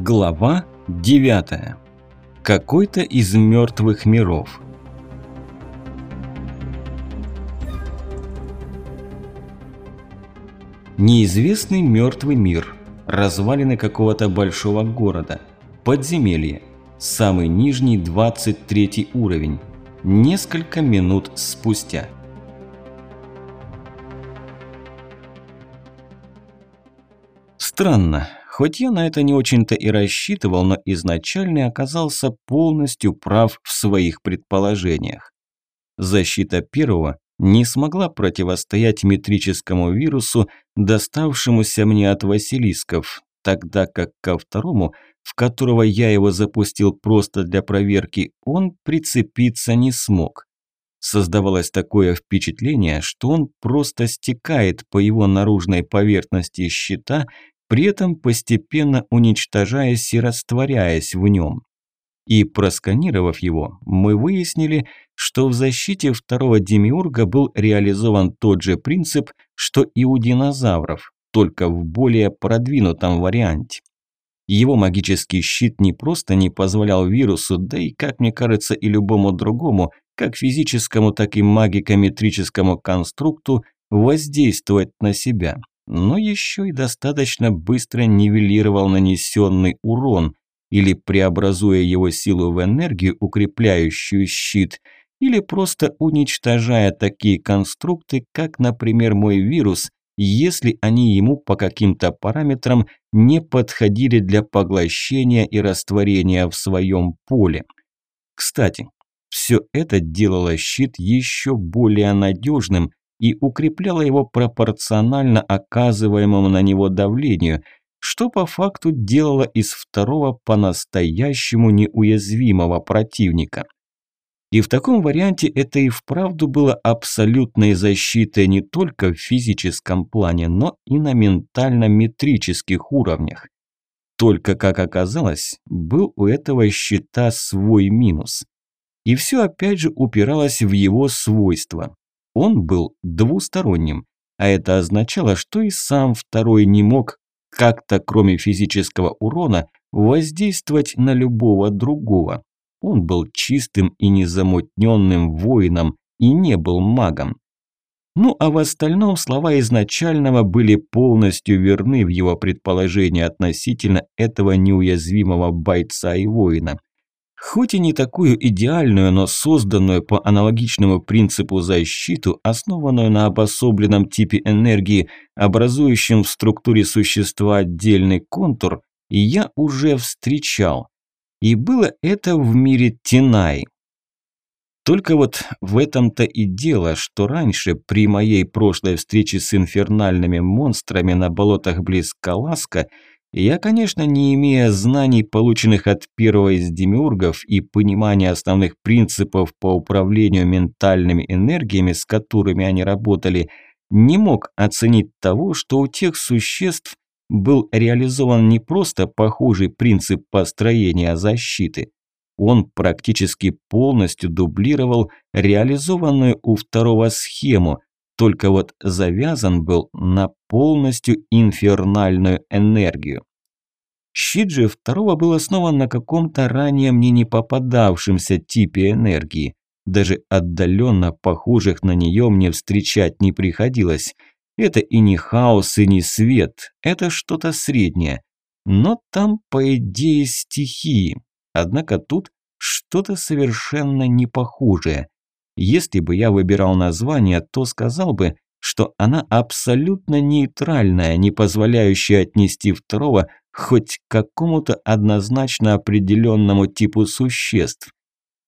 Глава 9. Какой-то из мертвых миров. Неизвестный мертвый мир. Развалины какого-то большого города. Подземелье. Самый нижний 23 уровень. Несколько минут спустя. Странно. Хоть я на это не очень-то и рассчитывал, но изначально оказался полностью прав в своих предположениях. Защита первого не смогла противостоять метрическому вирусу, доставшемуся мне от Василисков, тогда как ко второму, в которого я его запустил просто для проверки, он прицепиться не смог. Создавалось такое впечатление, что он просто стекает по его наружной поверхности щита при этом постепенно уничтожаясь и растворяясь в нем. И просканировав его, мы выяснили, что в защите второго демиурга был реализован тот же принцип, что и у динозавров, только в более продвинутом варианте. Его магический щит не просто не позволял вирусу, да и, как мне кажется, и любому другому, как физическому, так и магикометрическому конструкту, воздействовать на себя но еще и достаточно быстро нивелировал нанесенный урон или преобразуя его силу в энергию, укрепляющую щит, или просто уничтожая такие конструкты, как, например, мой вирус, если они ему по каким-то параметрам не подходили для поглощения и растворения в своем поле. Кстати, все это делало щит еще более надежным, и укрепляла его пропорционально оказываемому на него давлению, что по факту делало из второго по-настоящему неуязвимого противника. И в таком варианте это и вправду было абсолютной защитой не только в физическом плане, но и на ментально-метрических уровнях. Только, как оказалось, был у этого щита свой минус. И все опять же упиралось в его свойства. Он был двусторонним, а это означало, что и сам второй не мог как-то, кроме физического урона, воздействовать на любого другого. Он был чистым и незамутненным воином и не был магом. Ну а в остальном слова изначального были полностью верны в его предположении относительно этого неуязвимого бойца и воина. Хоть и не такую идеальную, но созданную по аналогичному принципу защиту, основанную на обособленном типе энергии, образующем в структуре существа отдельный контур, я уже встречал. И было это в мире Тинай. Только вот в этом-то и дело, что раньше, при моей прошлой встрече с инфернальными монстрами на болотах близ Каласка, я, конечно, не имея знаний, полученных от первого из демиургов и понимания основных принципов по управлению ментальными энергиями, с которыми они работали, не мог оценить того, что у тех существ был реализован не просто похожий принцип построения защиты. Он практически полностью дублировал реализованную у второго схему, только вот завязан был на полностью инфернальную энергию. Щит же второго был основан на каком-то ранее мне не попадавшемся типе энергии. Даже отдаленно похожих на нее мне встречать не приходилось. Это и не хаос, и не свет, это что-то среднее. Но там, по идее, стихии. Однако тут что-то совершенно не похожее. Если бы я выбирал название, то сказал бы, что она абсолютно нейтральная, не позволяющая отнести второго хоть к какому-то однозначно определенному типу существ.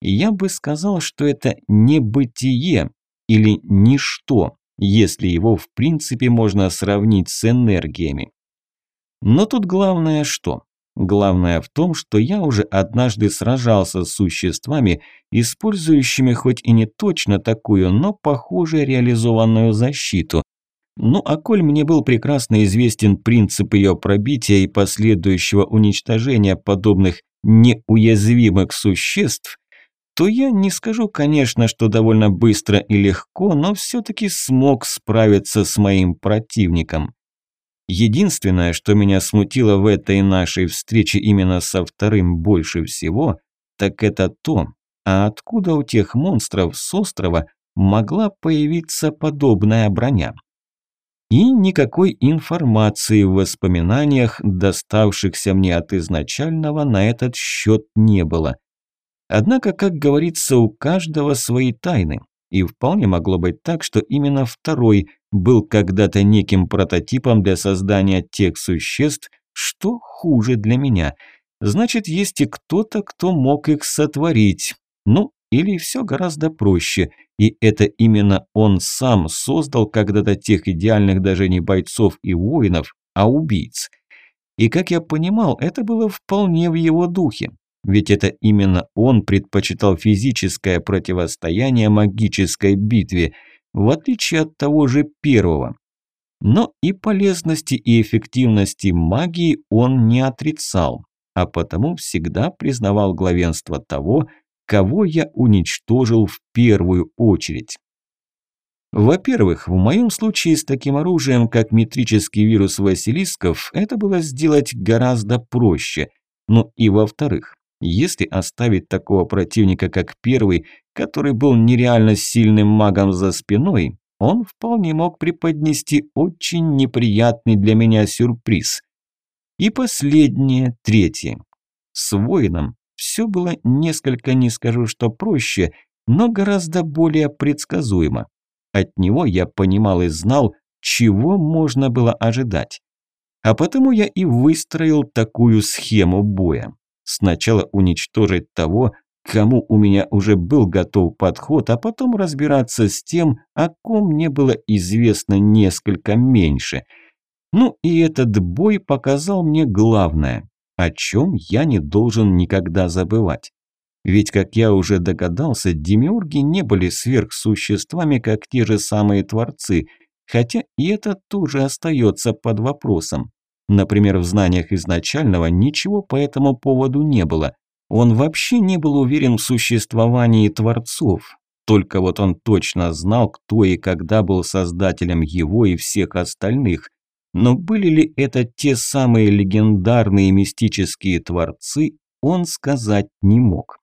Я бы сказал, что это не бытие или ничто, если его в принципе можно сравнить с энергиями. Но тут главное что? Главное в том, что я уже однажды сражался с существами, использующими хоть и не точно такую, но похоже реализованную защиту. Ну а коль мне был прекрасно известен принцип ее пробития и последующего уничтожения подобных неуязвимых существ, то я не скажу, конечно, что довольно быстро и легко, но все-таки смог справиться с моим противником. Единственное, что меня смутило в этой нашей встрече именно со вторым больше всего, так это то, а откуда у тех монстров с острова могла появиться подобная броня. И никакой информации в воспоминаниях, доставшихся мне от изначального, на этот счет не было. Однако, как говорится, у каждого свои тайны. И вполне могло быть так, что именно второй был когда-то неким прототипом для создания тех существ, что хуже для меня. Значит, есть и кто-то, кто мог их сотворить. Ну, или все гораздо проще, и это именно он сам создал когда-то тех идеальных даже не бойцов и воинов, а убийц. И как я понимал, это было вполне в его духе. Ведь это именно он предпочитал физическое противостояние магической битве, в отличие от того же первого. Но и полезности и эффективности магии он не отрицал, а потому всегда признавал главенство того, кого я уничтожил в первую очередь. Во-первых, в моем случае с таким оружием, как метрический вирус Василисков, это было сделать гораздо проще. Ну и во-вторых, если оставить такого противника, как первый, который был нереально сильным магом за спиной, он вполне мог преподнести очень неприятный для меня сюрприз. И последнее, третье. С воином все было несколько, не скажу, что проще, но гораздо более предсказуемо. От него я понимал и знал, чего можно было ожидать. А потому я и выстроил такую схему боя. Сначала уничтожить того, кому у меня уже был готов подход, а потом разбираться с тем, о ком мне было известно несколько меньше. Ну и этот бой показал мне главное, о чем я не должен никогда забывать. Ведь, как я уже догадался, демиурги не были сверхсуществами, как те же самые творцы, хотя и это тоже остается под вопросом. Например, в знаниях изначального ничего по этому поводу не было. Он вообще не был уверен в существовании творцов. Только вот он точно знал, кто и когда был создателем его и всех остальных. Но были ли это те самые легендарные мистические творцы, он сказать не мог.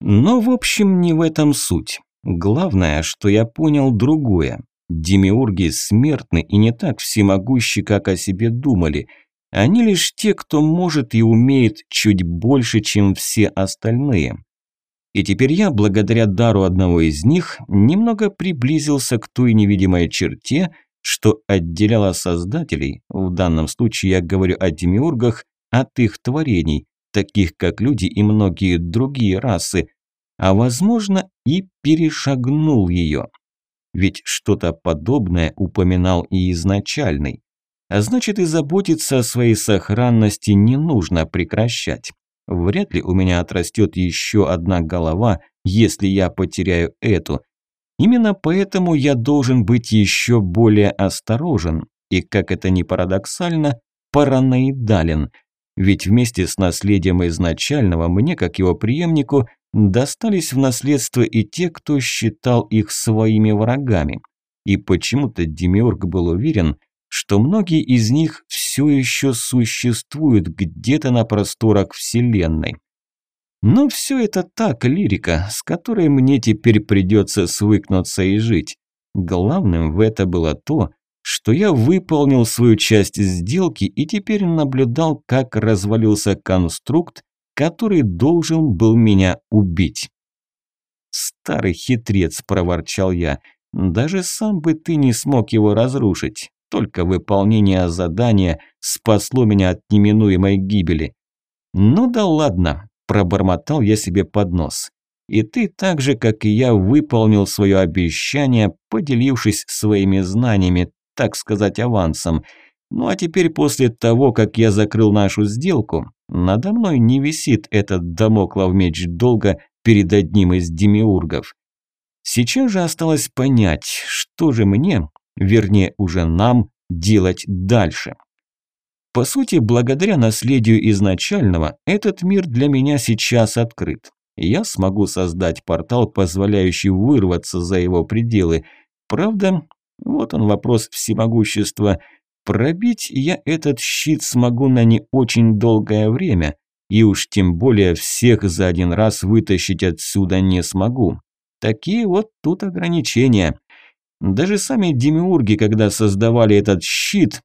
Но в общем не в этом суть. Главное, что я понял другое. Демиурги смертны и не так всемогущи, как о себе думали. Они лишь те, кто может и умеет чуть больше, чем все остальные. И теперь я, благодаря дару одного из них, немного приблизился к той невидимой черте, что отделяло создателей, в данном случае я говорю о демиургах, от их творений, таких как люди и многие другие расы, а возможно и перешагнул ее. Ведь что-то подобное упоминал и изначальный. А значит и заботиться о своей сохранности не нужно прекращать. Вряд ли у меня отрастет еще одна голова, если я потеряю эту. Именно поэтому я должен быть еще более осторожен и, как это ни парадоксально, параноидален. Ведь вместе с наследием изначального мне, как его преемнику, достались в наследство и те, кто считал их своими врагами. И почему-то Демиург был уверен, что многие из них все еще существуют где-то на просторах Вселенной. Но все это так, лирика, с которой мне теперь придется свыкнуться и жить. Главным в это было то, что я выполнил свою часть сделки и теперь наблюдал, как развалился конструкт, который должен был меня убить. «Старый хитрец», – проворчал я, – «даже сам бы ты не смог его разрушить. Только выполнение задания спасло меня от неминуемой гибели». «Ну да ладно», – пробормотал я себе под нос. «И ты так же, как и я, выполнил свое обещание, поделившись своими знаниями, так сказать, авансом. Ну а теперь после того, как я закрыл нашу сделку, надо мной не висит этот домоклов меч долго перед одним из демиургов. Сейчас же осталось понять, что же мне, вернее уже нам, делать дальше. По сути, благодаря наследию изначального, этот мир для меня сейчас открыт. Я смогу создать портал, позволяющий вырваться за его пределы. Правда, вот он вопрос всемогущества. Пробить я этот щит смогу на не очень долгое время, и уж тем более всех за один раз вытащить отсюда не смогу. Такие вот тут ограничения. Даже сами демиурги, когда создавали этот щит...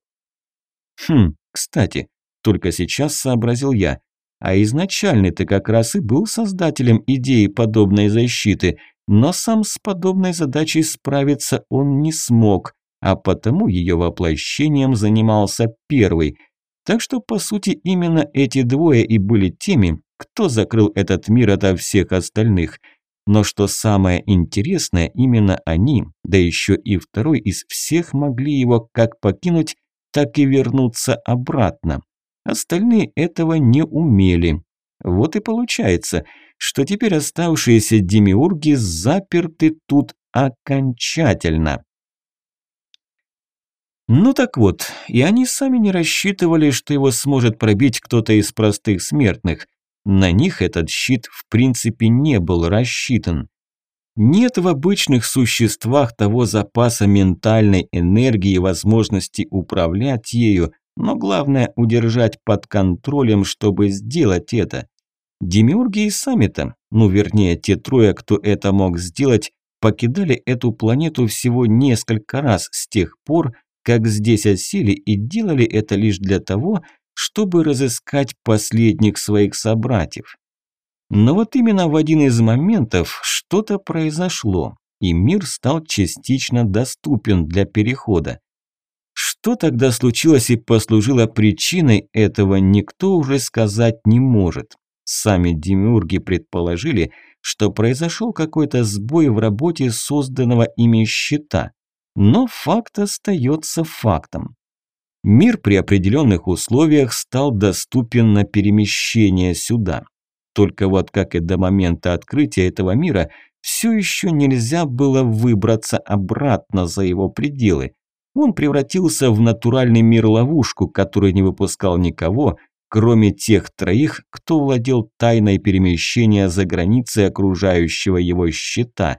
Хм, кстати, только сейчас сообразил я. А изначально ты как раз и был создателем идеи подобной защиты, но сам с подобной задачей справиться он не смог, а потому ее воплощением занимался первый. Так что, по сути, именно эти двое и были теми, кто закрыл этот мир ото всех остальных – но что самое интересное, именно они, да еще и второй из всех могли его как покинуть, так и вернуться обратно. Остальные этого не умели. Вот и получается, что теперь оставшиеся демиурги заперты тут окончательно. Ну так вот, и они сами не рассчитывали, что его сможет пробить кто-то из простых смертных. На них этот щит в принципе не был рассчитан. Нет в обычных существах того запаса ментальной энергии и возможности управлять ею, но главное удержать под контролем, чтобы сделать это. Демиурги и сами-то, ну вернее те трое, кто это мог сделать, покидали эту планету всего несколько раз с тех пор, как здесь осели и делали это лишь для того, чтобы разыскать последних своих собратьев. Но вот именно в один из моментов что-то произошло, и мир стал частично доступен для перехода. Что тогда случилось и послужило причиной этого, никто уже сказать не может. Сами демиурги предположили, что произошел какой-то сбой в работе созданного ими щита. Но факт остается фактом. Мир при определенных условиях стал доступен на перемещение сюда. Только вот как и до момента открытия этого мира, все еще нельзя было выбраться обратно за его пределы. Он превратился в натуральный мир-ловушку, который не выпускал никого, кроме тех троих, кто владел тайной перемещения за границей окружающего его щита.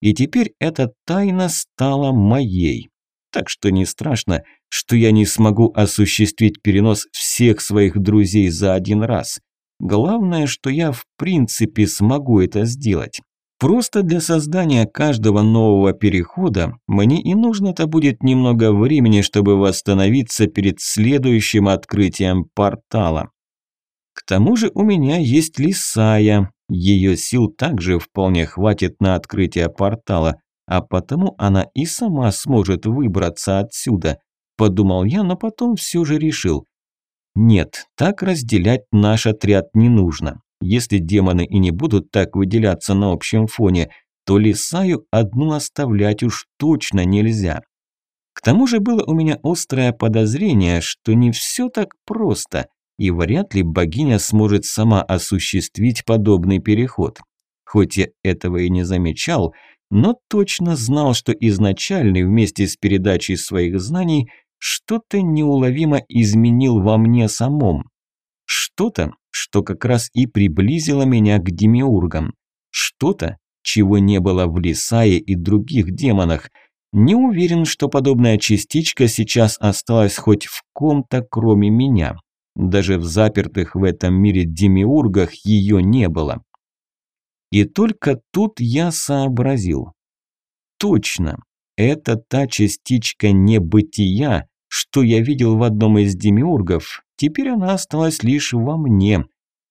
И теперь эта тайна стала моей. Так что не страшно, что я не смогу осуществить перенос всех своих друзей за один раз. Главное, что я в принципе смогу это сделать. Просто для создания каждого нового перехода мне и нужно-то будет немного времени, чтобы восстановиться перед следующим открытием портала. К тому же у меня есть Лисая, ее сил также вполне хватит на открытие портала, а потому она и сама сможет выбраться отсюда. Подумал я, но потом все же решил. Нет, так разделять наш отряд не нужно. Если демоны и не будут так выделяться на общем фоне, то Лисаю одну оставлять уж точно нельзя. К тому же было у меня острое подозрение, что не все так просто, и вряд ли богиня сможет сама осуществить подобный переход. Хоть я этого и не замечал, но точно знал, что изначальный вместе с передачей своих знаний что-то неуловимо изменил во мне самом. Что-то, что как раз и приблизило меня к демиургам. Что-то, чего не было в Лисае и других демонах. Не уверен, что подобная частичка сейчас осталась хоть в ком-то, кроме меня. Даже в запертых в этом мире демиургах ее не было. И только тут я сообразил. Точно, это та частичка небытия, что я видел в одном из демиургов, теперь она осталась лишь во мне.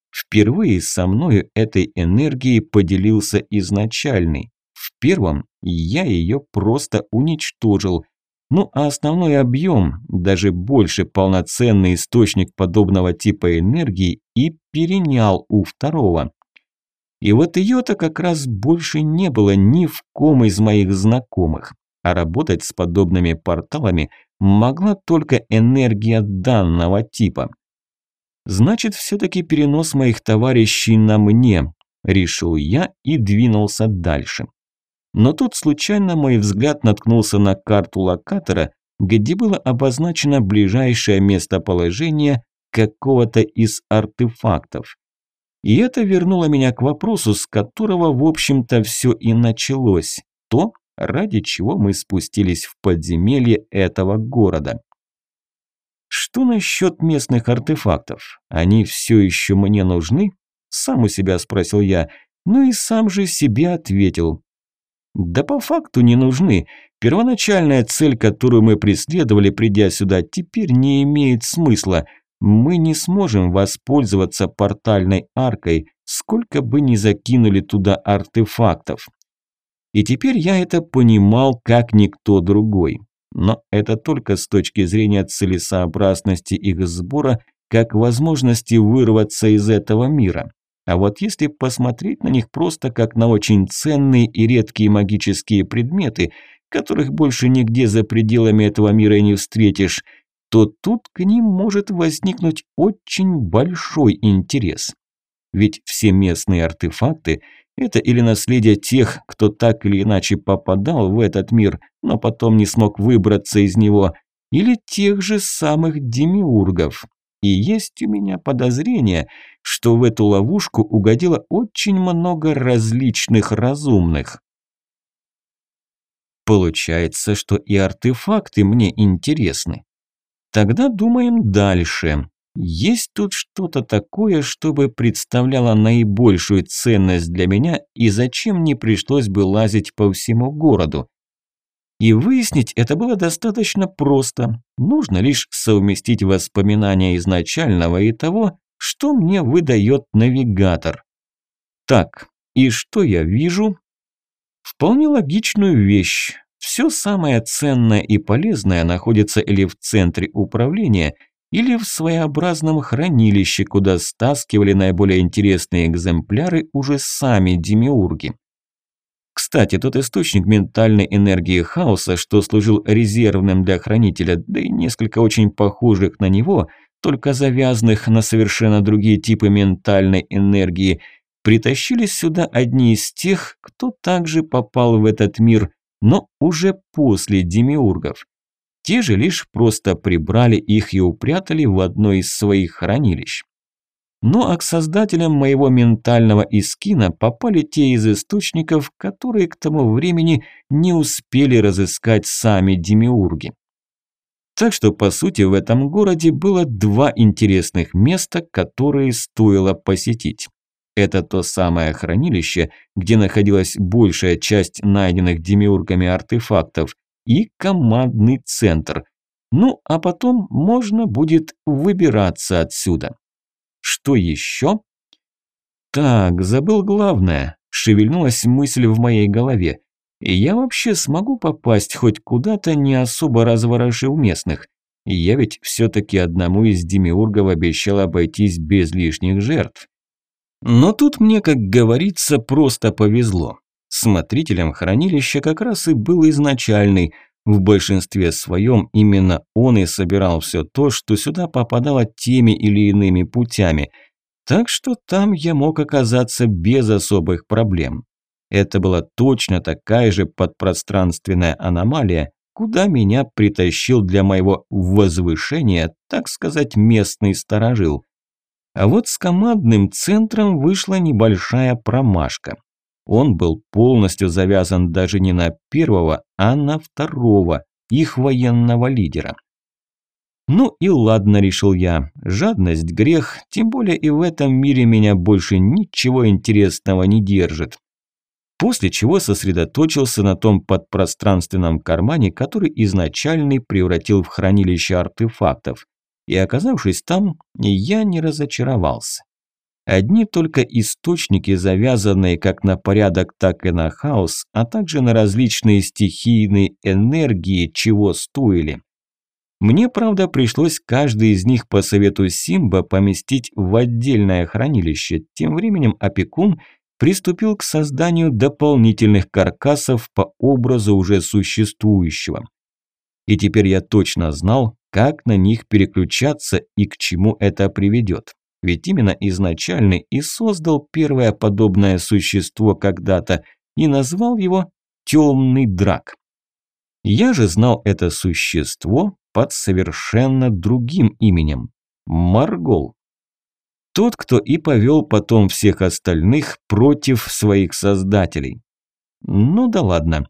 Впервые со мною этой энергией поделился изначальный. В первом я ее просто уничтожил. Ну а основной объем, даже больше полноценный источник подобного типа энергии и перенял у второго. И вот ее-то как раз больше не было ни в ком из моих знакомых. А работать с подобными порталами могла только энергия данного типа. Значит, все-таки перенос моих товарищей на мне, решил я и двинулся дальше. Но тут случайно мой взгляд наткнулся на карту локатора, где было обозначено ближайшее местоположение какого-то из артефактов. И это вернуло меня к вопросу, с которого, в общем-то, все и началось. То, ради чего мы спустились в подземелье этого города. Что насчет местных артефактов? Они все еще мне нужны? Сам у себя спросил я, ну и сам же себе ответил. Да по факту не нужны. Первоначальная цель, которую мы преследовали, придя сюда, теперь не имеет смысла. Мы не сможем воспользоваться портальной аркой, сколько бы ни закинули туда артефактов. И теперь я это понимал как никто другой. Но это только с точки зрения целесообразности их сбора, как возможности вырваться из этого мира. А вот если посмотреть на них просто как на очень ценные и редкие магические предметы, которых больше нигде за пределами этого мира и не встретишь, то тут к ним может возникнуть очень большой интерес. Ведь все местные артефакты – это или наследие тех, кто так или иначе попадал в этот мир, но потом не смог выбраться из него, или тех же самых демиургов. И есть у меня подозрение, что в эту ловушку угодило очень много различных разумных. Получается, что и артефакты мне интересны. Тогда думаем дальше. Есть тут что-то такое, чтобы представляло наибольшую ценность для меня и зачем не пришлось бы лазить по всему городу? И выяснить это было достаточно просто. Нужно лишь совместить воспоминания изначального и того, что мне выдает навигатор. Так, и что я вижу? Вполне логичную вещь. Все самое ценное и полезное находится или в центре управления, или в своеобразном хранилище, куда стаскивали наиболее интересные экземпляры уже сами демиурги. Кстати, тот источник ментальной энергии хаоса, что служил резервным для хранителя, да и несколько очень похожих на него, только завязанных на совершенно другие типы ментальной энергии, притащили сюда одни из тех, кто также попал в этот мир, но уже после демиургов. Те же лишь просто прибрали их и упрятали в одно из своих хранилищ. Ну а к создателям моего ментального искина попали те из источников, которые к тому времени не успели разыскать сами демиурги. Так что, по сути, в этом городе было два интересных места, которые стоило посетить. Это то самое хранилище, где находилась большая часть найденных демиургами артефактов, и командный центр. Ну, а потом можно будет выбираться отсюда. Что еще? Так, забыл главное. Шевельнулась мысль в моей голове. И я вообще смогу попасть хоть куда-то, не особо разворошив местных. Я ведь все-таки одному из демиургов обещал обойтись без лишних жертв. Но тут мне, как говорится, просто повезло. Смотрителем хранилища как раз и был изначальный – в большинстве своем именно он и собирал все то, что сюда попадало теми или иными путями. Так что там я мог оказаться без особых проблем. Это была точно такая же подпространственная аномалия, куда меня притащил для моего возвышения, так сказать, местный сторожил. А вот с командным центром вышла небольшая промашка. Он был полностью завязан даже не на первого, а на второго, их военного лидера. Ну и ладно, решил я, жадность грех, тем более и в этом мире меня больше ничего интересного не держит. После чего сосредоточился на том подпространственном кармане, который изначальный превратил в хранилище артефактов. И оказавшись там, я не разочаровался. Одни только источники, завязанные как на порядок, так и на хаос, а также на различные стихийные энергии, чего стоили. Мне, правда, пришлось каждый из них по совету Симба поместить в отдельное хранилище. Тем временем опекун приступил к созданию дополнительных каркасов по образу уже существующего. И теперь я точно знал, как на них переключаться и к чему это приведет. Ведь именно изначальный и создал первое подобное существо когда-то и назвал его «темный драк». Я же знал это существо под совершенно другим именем – Маргол. Тот, кто и повел потом всех остальных против своих создателей. Ну да ладно.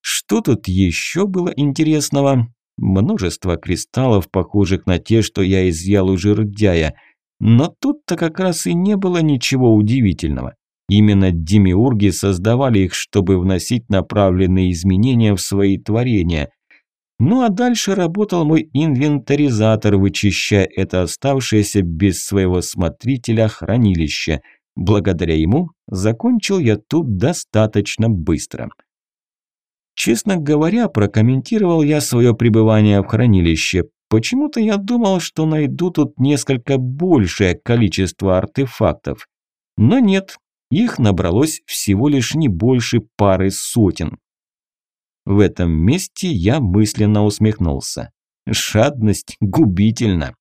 Что тут еще было интересного? множество кристаллов, похожих на те, что я изъял у жердяя. Но тут-то как раз и не было ничего удивительного. Именно демиурги создавали их, чтобы вносить направленные изменения в свои творения. Ну а дальше работал мой инвентаризатор, вычищая это оставшееся без своего смотрителя хранилище. Благодаря ему закончил я тут достаточно быстро. Честно говоря, прокомментировал я свое пребывание в хранилище. Почему-то я думал, что найду тут несколько большее количество артефактов. Но нет, их набралось всего лишь не больше пары сотен. В этом месте я мысленно усмехнулся. Шадность губительна.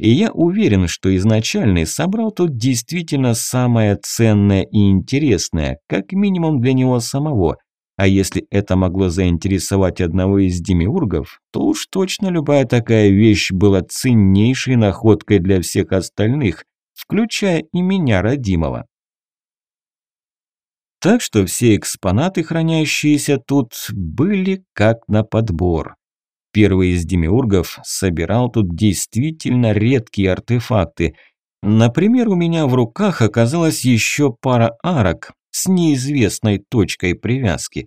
И я уверен, что изначальный собрал тут действительно самое ценное и интересное, как минимум для него самого. А если это могло заинтересовать одного из демиургов, то уж точно любая такая вещь была ценнейшей находкой для всех остальных, включая и меня, родимого. Так что все экспонаты, хранящиеся тут, были как на подбор. Первый из демиургов собирал тут действительно редкие артефакты. Например, у меня в руках оказалась еще пара арок с неизвестной точкой привязки.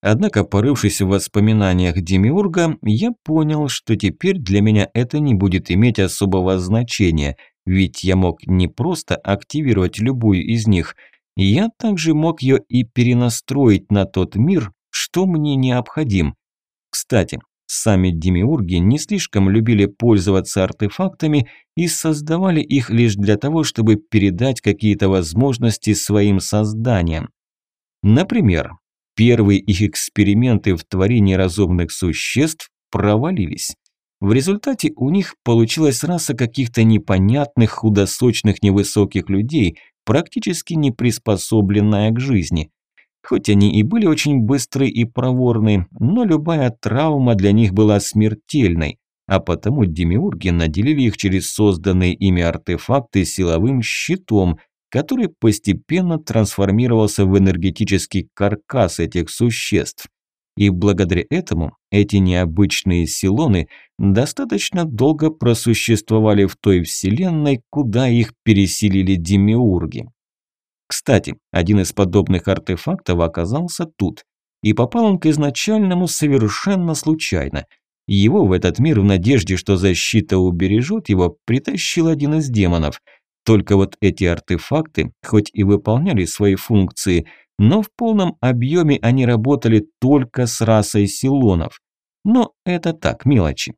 Однако, порывшись в воспоминаниях демиурга, я понял, что теперь для меня это не будет иметь особого значения, ведь я мог не просто активировать любую из них – я также мог ее и перенастроить на тот мир, что мне необходим. Кстати, сами демиурги не слишком любили пользоваться артефактами и создавали их лишь для того, чтобы передать какие-то возможности своим созданиям. Например, первые их эксперименты в творении разумных существ провалились. В результате у них получилась раса каких-то непонятных худосочных невысоких людей – практически не приспособленная к жизни. Хоть они и были очень быстры и проворны, но любая травма для них была смертельной, а потому демиурги наделили их через созданные ими артефакты силовым щитом, который постепенно трансформировался в энергетический каркас этих существ. И благодаря этому эти необычные силоны достаточно долго просуществовали в той вселенной, куда их переселили демиурги. Кстати, один из подобных артефактов оказался тут, и попал он к изначальному совершенно случайно. Его в этот мир в надежде, что защита убережет его, притащил один из демонов. Только вот эти артефакты, хоть и выполняли свои функции – но в полном объеме они работали только с расой силонов. Но это так, мелочи.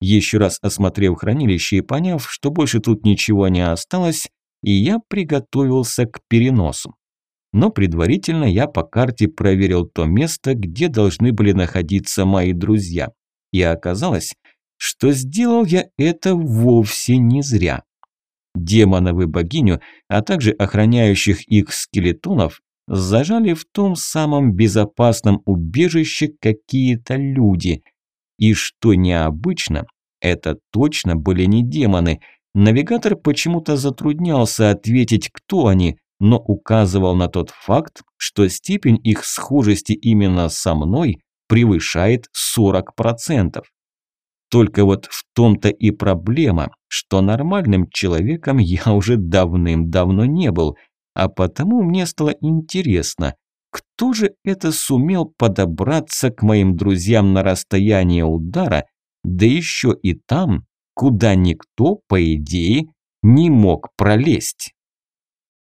Еще раз осмотрев хранилище и поняв, что больше тут ничего не осталось, и я приготовился к переносу. Но предварительно я по карте проверил то место, где должны были находиться мои друзья. И оказалось, что сделал я это вовсе не зря. Демонов и богиню, а также охраняющих их скелетонов зажали в том самом безопасном убежище какие-то люди. И что необычно, это точно были не демоны. Навигатор почему-то затруднялся ответить, кто они, но указывал на тот факт, что степень их схожести именно со мной превышает 40%. Только вот в том-то и проблема, что нормальным человеком я уже давным-давно не был – а потому мне стало интересно, кто же это сумел подобраться к моим друзьям на расстояние удара, да еще и там, куда никто, по идее, не мог пролезть.